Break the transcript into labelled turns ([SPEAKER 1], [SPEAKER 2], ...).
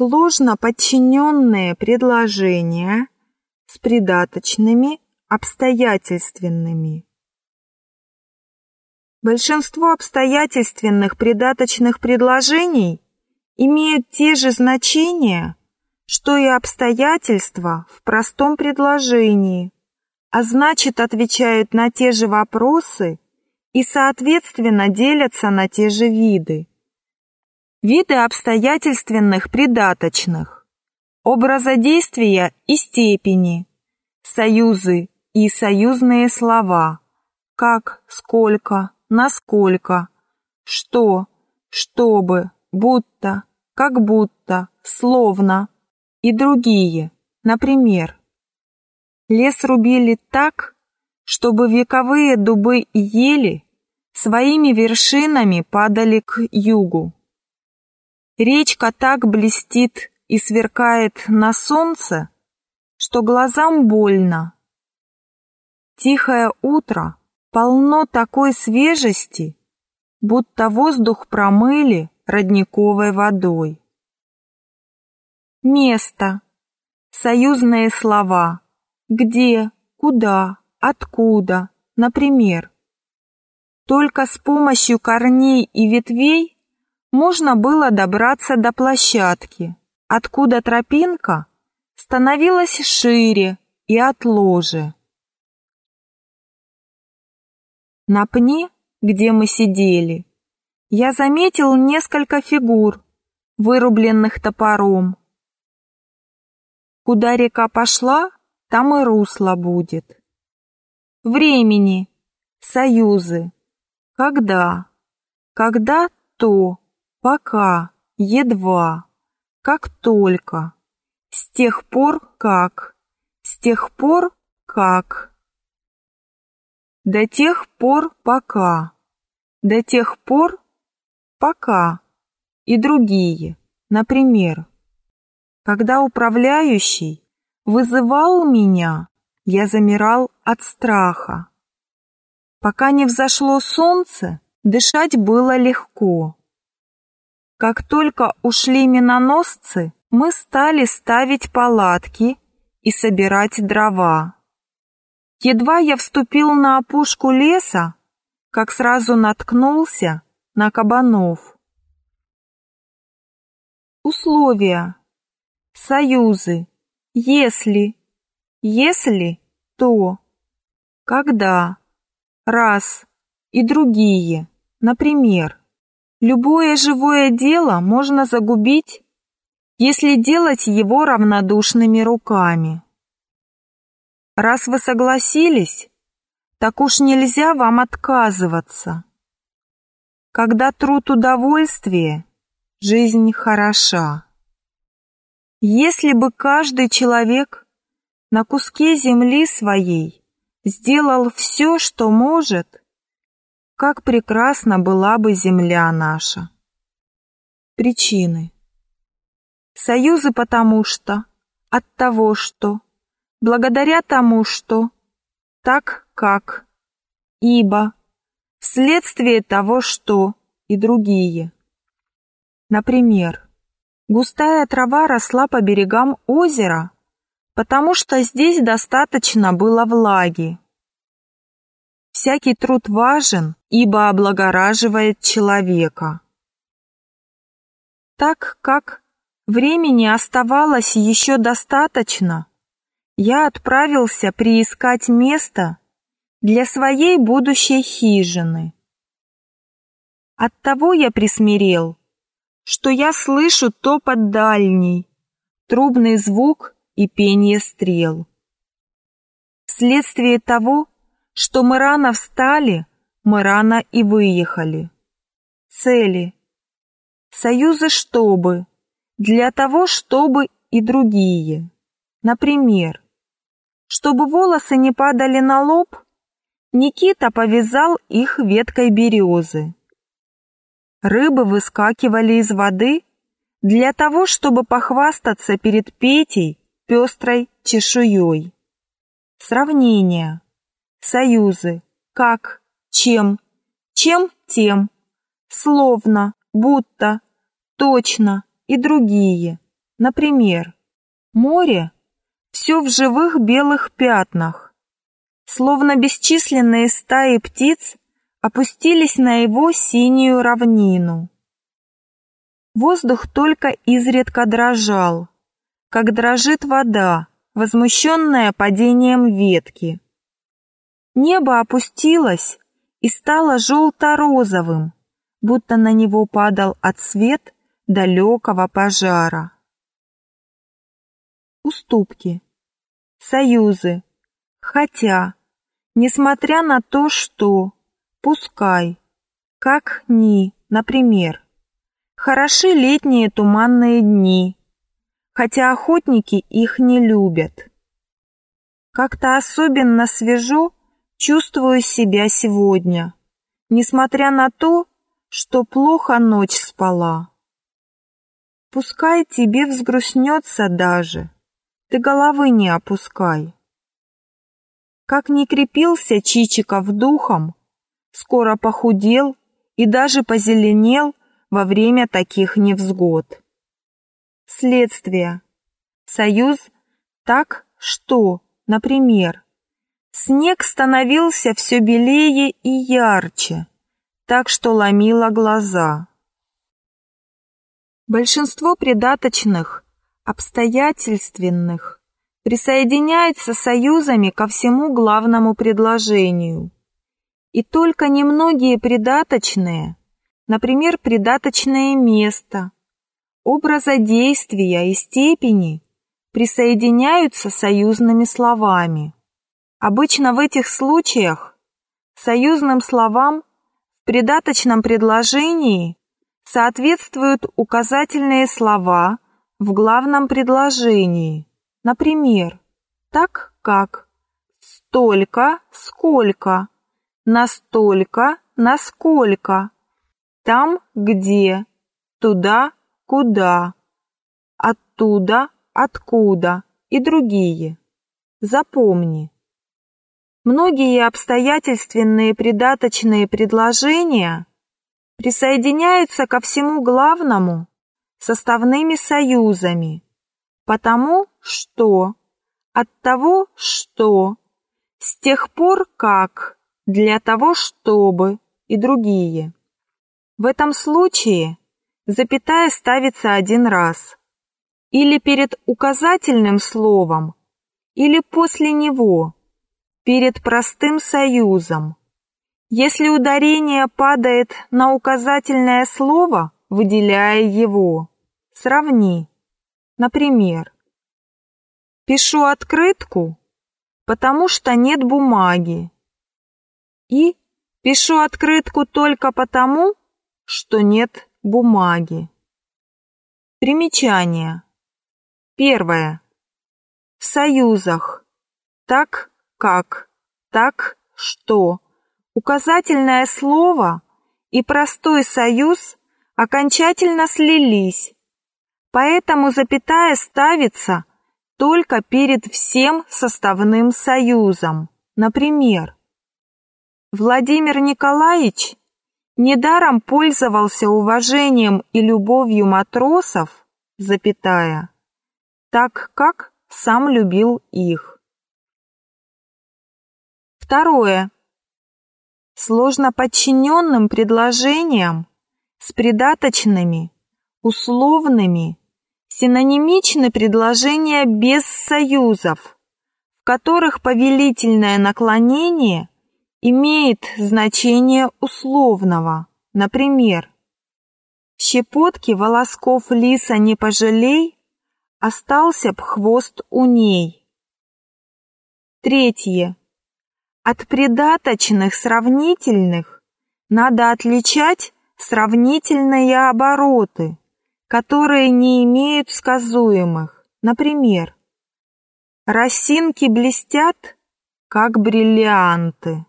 [SPEAKER 1] Сложно подчиненные предложения с придаточными обстоятельственными. Большинство обстоятельственных придаточных предложений имеют те же значения, что и обстоятельства в простом предложении, а значит отвечают на те же вопросы и, соответственно, делятся на те же виды. Виды обстоятельственных придаточных, образодействия и степени, союзы и союзные слова, как, сколько, насколько, что, чтобы, будто, как будто, словно и другие. Например, лес рубили так, чтобы вековые дубы и ели своими вершинами падали к югу. Речка так блестит и сверкает на солнце, что глазам больно. Тихое утро полно такой свежести, будто воздух промыли родниковой водой. Место. Союзные слова. Где, куда, откуда, например. Только с помощью корней и ветвей можно было добраться до площадки, откуда тропинка становилась шире и отложе. На пне, где мы сидели, я заметил несколько фигур, вырубленных топором. Куда река пошла, там и русло будет. Времени, союзы, когда, когда то, пока, едва, как только, с тех пор как, с тех пор как. До тех пор пока. До тех пор пока. И другие. Например, когда управляющий вызывал меня, я замирал от страха. Пока не взошло солнце, дышать было легко. Как только ушли миноносцы, мы стали ставить палатки и собирать дрова. Едва я вступил на опушку леса, как сразу наткнулся на кабанов. Условия. Союзы. Если. Если, то. Когда. Раз. И другие. Например, любое живое дело можно загубить, если делать его равнодушными руками. Раз вы согласились, так уж нельзя вам отказываться. Когда труд удовольствие, жизнь хороша. Если бы каждый человек на куске земли своей сделал все, что может, как прекрасна была бы земля наша. Причины. Союзы потому что, от того что, благодаря тому, что так как, ибо, вследствие того, что и другие. Например, густая трава росла по берегам озера, потому что здесь достаточно было влаги. Всякий труд важен, ибо облагораживает человека. Так как времени оставалось еще достаточно, я отправился приискать место для своей будущей хижины. Оттого я присмирел, что я слышу топот дальний, трубный звук и пение стрел. Вследствие того, что мы рано встали, мы рано и выехали. Цели. Союзы чтобы, для того, чтобы и другие. Например, чтобы волосы не падали на лоб, Никита повязал их веткой березы. Рыбы выскакивали из воды для того, чтобы похвастаться перед Петей пестрой чешуей. Сравнение. Союзы. Как, чем, чем, тем. Словно, будто, точно и другие. Например, море все в живых белых пятнах, словно бесчисленные стаи птиц опустились на его синюю равнину. Воздух только изредка дрожал, как дрожит вода, возмущенная падением ветки. Небо опустилось и стало желто-розовым, будто на него падал отсвет далекого пожара. Уступки, союзы, хотя, несмотря на то, что, пускай, как ни, например, хороши летние туманные дни, хотя охотники их не любят. Как-то особенно свежо чувствую себя сегодня, несмотря на то, что плохо ночь спала. Пускай тебе взгрустнется даже, ты головы не опускай. Как не крепился Чичиков духом, скоро похудел и даже позеленел во время таких невзгод. Следствие. Союз так, что, например, снег становился все белее и ярче, так что ломило глаза. Большинство придаточных, обстоятельственных, присоединяется союзами ко всему главному предложению. И только немногие придаточные, например, придаточное место, образа действия и степени присоединяются союзными словами. Обычно в этих случаях союзным словам в придаточном предложении соответствуют указательные слова в главном предложении. Например, так как, столько, сколько, настолько, насколько, там, где, туда, куда, оттуда, откуда и другие. Запомни. Многие обстоятельственные придаточные предложения присоединяются ко всему главному составными союзами, потому что, от того, что, с тех пор как, для того, чтобы и другие. В этом случае запятая ставится один раз. Или перед указательным словом, или после него, перед простым союзом. Если ударение падает на указательное слово, выделяя его, сравни. Например, пишу открытку, потому что нет бумаги. И пишу открытку только потому, что нет бумаги. Примечание. Первое. В союзах. Так как, так что. Указательное слово и простой союз окончательно слились, поэтому запятая ставится только перед всем составным союзом. Например, Владимир Николаевич недаром пользовался уважением и любовью матросов, запятая, так как сам любил их. Второе. Сложно подчиненным предложениям с придаточными, условными, синонимичны предложения без союзов, в которых повелительное наклонение имеет значение условного. Например, «Щепотки волосков лиса не пожалей, остался б хвост у ней». Третье. От придаточных сравнительных надо отличать сравнительные обороты, которые не имеют сказуемых. Например, «Росинки блестят, как бриллианты».